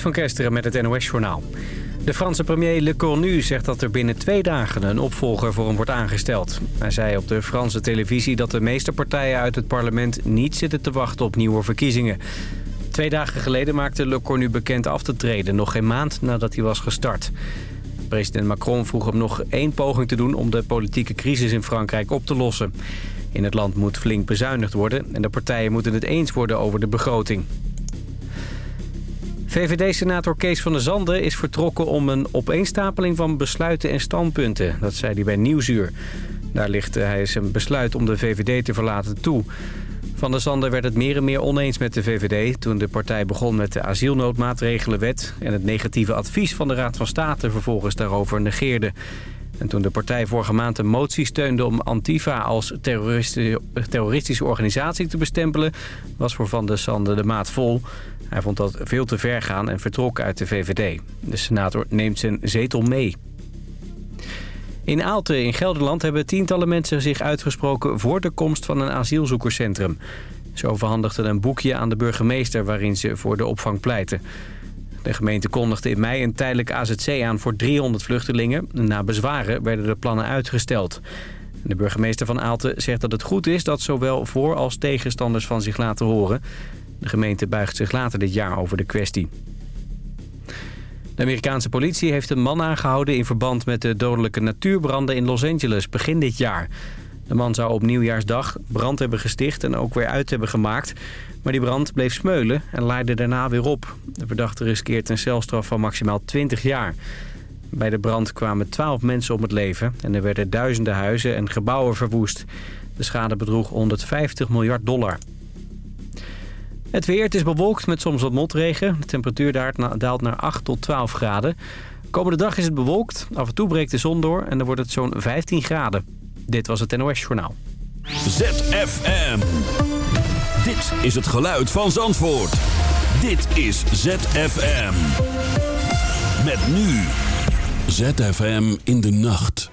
Van Kesteren met het NOS-journaal. De Franse premier Le Cornu zegt dat er binnen twee dagen een opvolger voor hem wordt aangesteld. Hij zei op de Franse televisie dat de meeste partijen uit het parlement niet zitten te wachten op nieuwe verkiezingen. Twee dagen geleden maakte Le Cornu bekend af te treden, nog geen maand nadat hij was gestart. President Macron vroeg hem nog één poging te doen om de politieke crisis in Frankrijk op te lossen. In het land moet flink bezuinigd worden en de partijen moeten het eens worden over de begroting. VVD-senator Kees van der Zanden is vertrokken om een opeenstapeling van besluiten en standpunten. Dat zei hij bij Nieuwsuur. Daar lichtte hij zijn besluit om de VVD te verlaten toe. Van der Zanden werd het meer en meer oneens met de VVD... toen de partij begon met de asielnoodmaatregelenwet... en het negatieve advies van de Raad van State vervolgens daarover negeerde. En toen de partij vorige maand een motie steunde om Antifa als terroristische organisatie te bestempelen... was voor Van der Zanden de maat vol. Hij vond dat veel te ver gaan en vertrok uit de VVD. De senator neemt zijn zetel mee. In Aalten in Gelderland hebben tientallen mensen zich uitgesproken... voor de komst van een asielzoekerscentrum. Ze overhandigden een boekje aan de burgemeester... waarin ze voor de opvang pleiten. De gemeente kondigde in mei een tijdelijk AZC aan voor 300 vluchtelingen. Na bezwaren werden de plannen uitgesteld. De burgemeester van Aalten zegt dat het goed is dat zowel voor- als tegenstanders van zich laten horen. De gemeente buigt zich later dit jaar over de kwestie. De Amerikaanse politie heeft een man aangehouden in verband met de dodelijke natuurbranden in Los Angeles begin dit jaar. De man zou op nieuwjaarsdag brand hebben gesticht en ook weer uit hebben gemaakt. Maar die brand bleef smeulen en leidde daarna weer op. De verdachte riskeert een celstraf van maximaal 20 jaar. Bij de brand kwamen 12 mensen om het leven en er werden duizenden huizen en gebouwen verwoest. De schade bedroeg 150 miljard dollar. Het weer, het is bewolkt met soms wat motregen. De temperatuur daalt naar 8 tot 12 graden. Komende dag is het bewolkt, af en toe breekt de zon door en dan wordt het zo'n 15 graden. Dit was het NOS Journaal. ZFM. Dit is het geluid van Zandvoort. Dit is ZFM. Met nu. ZFM in de nacht.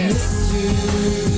miss you.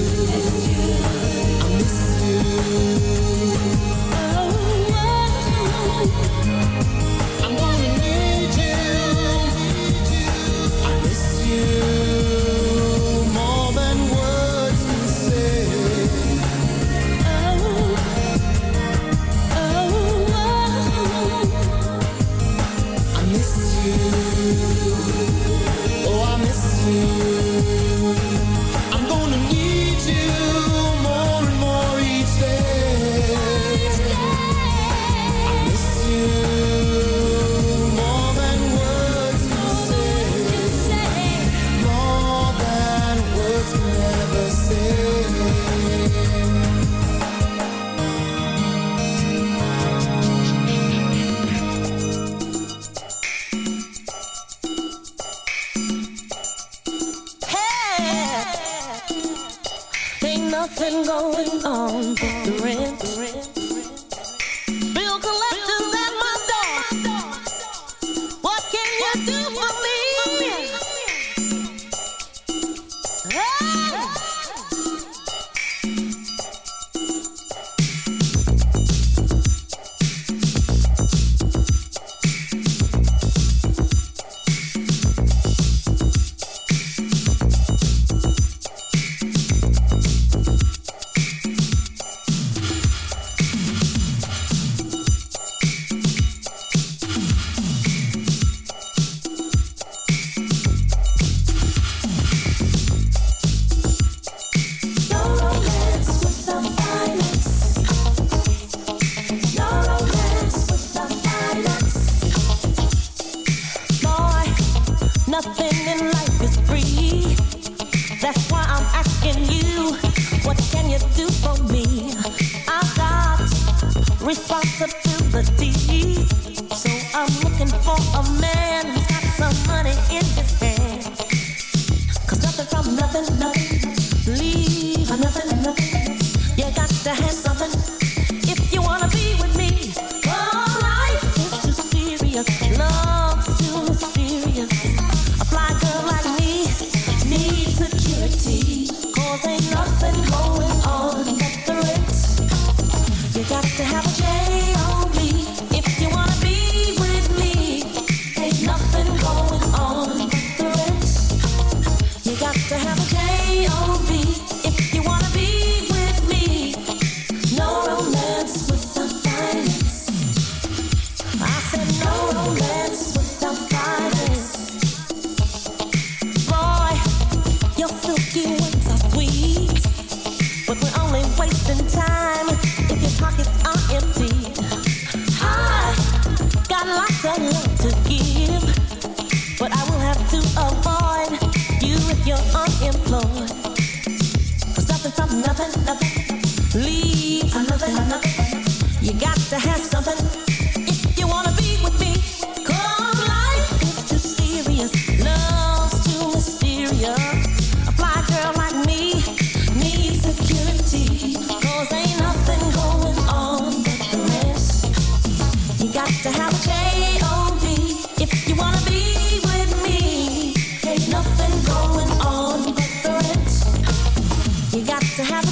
to have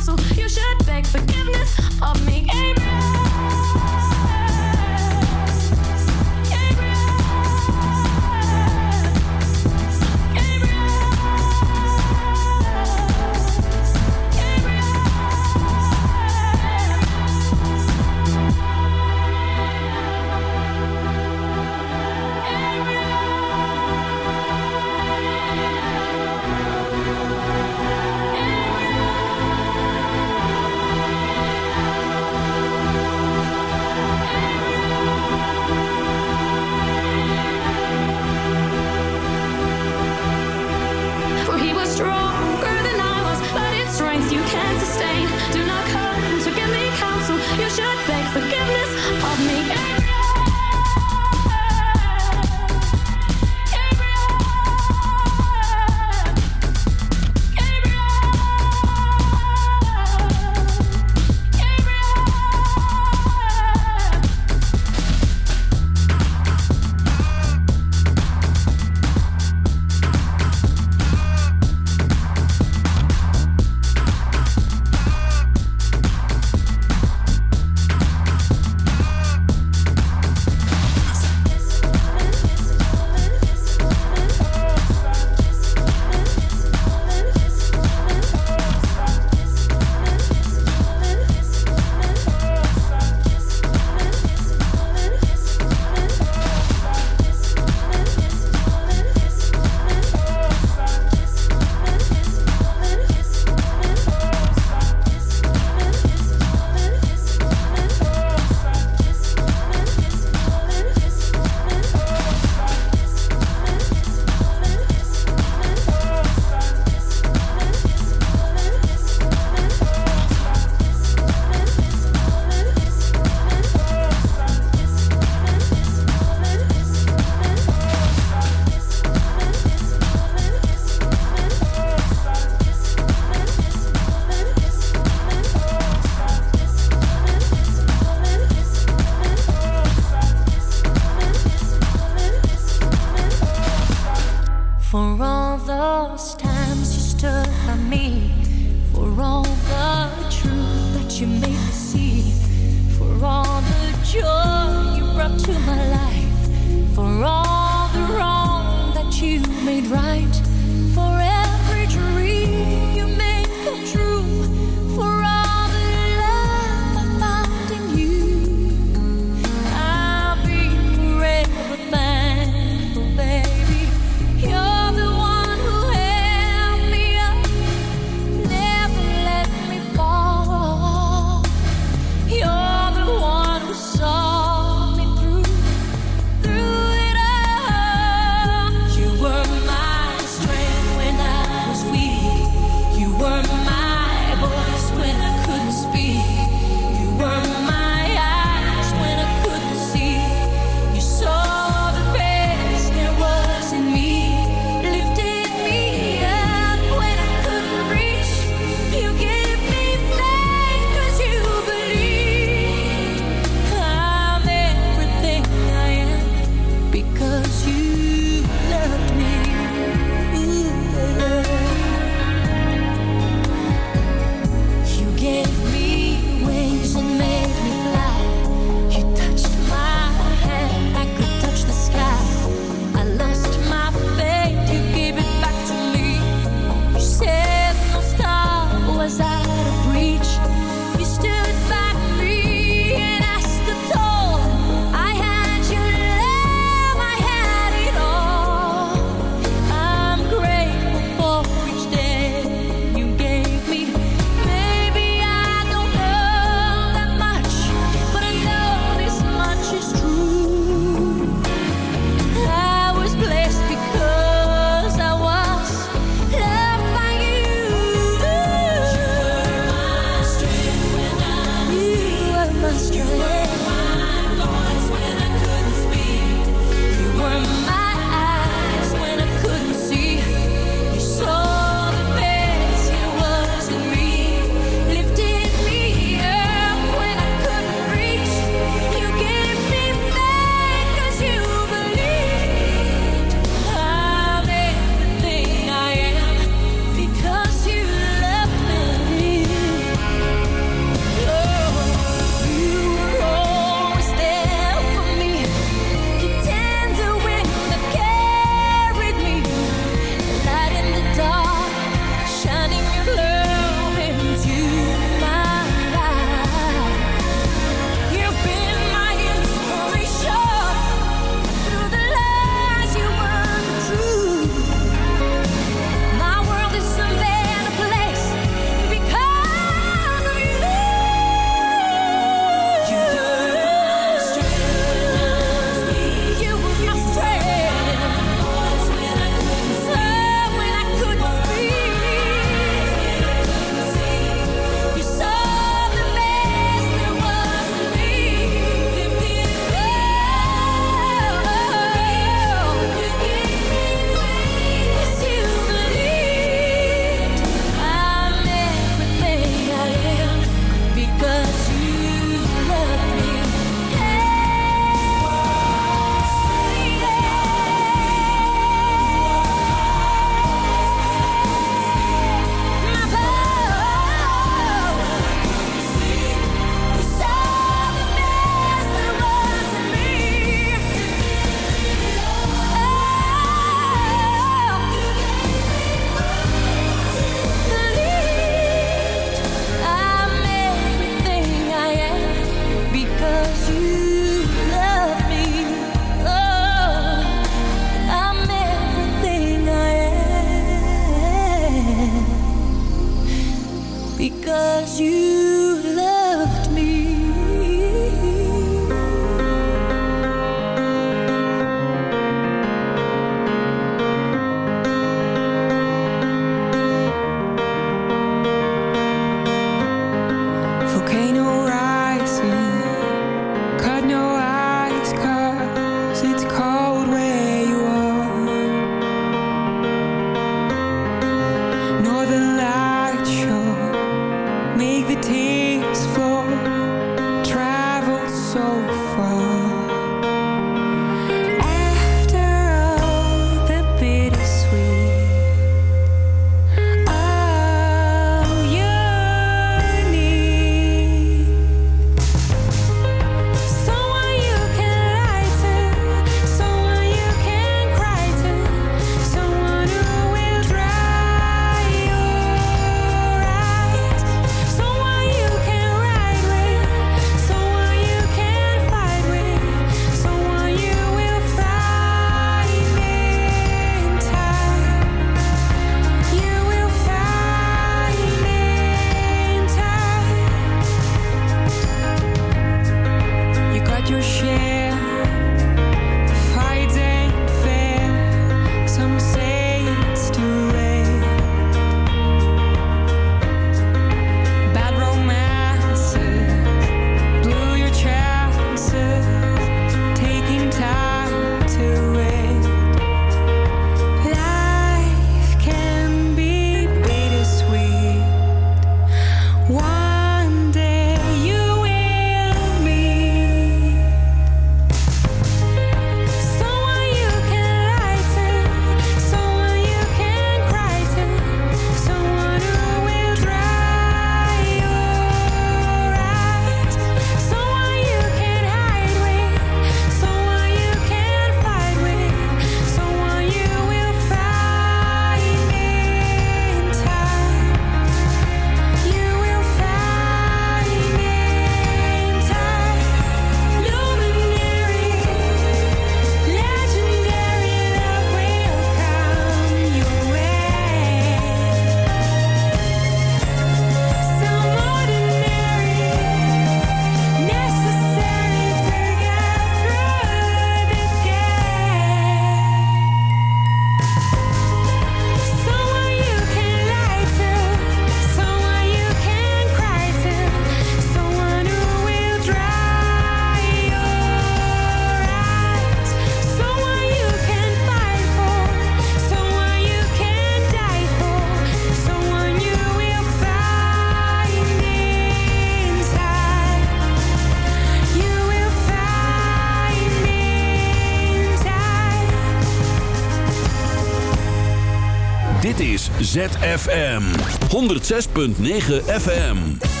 ZFM 106.9 FM.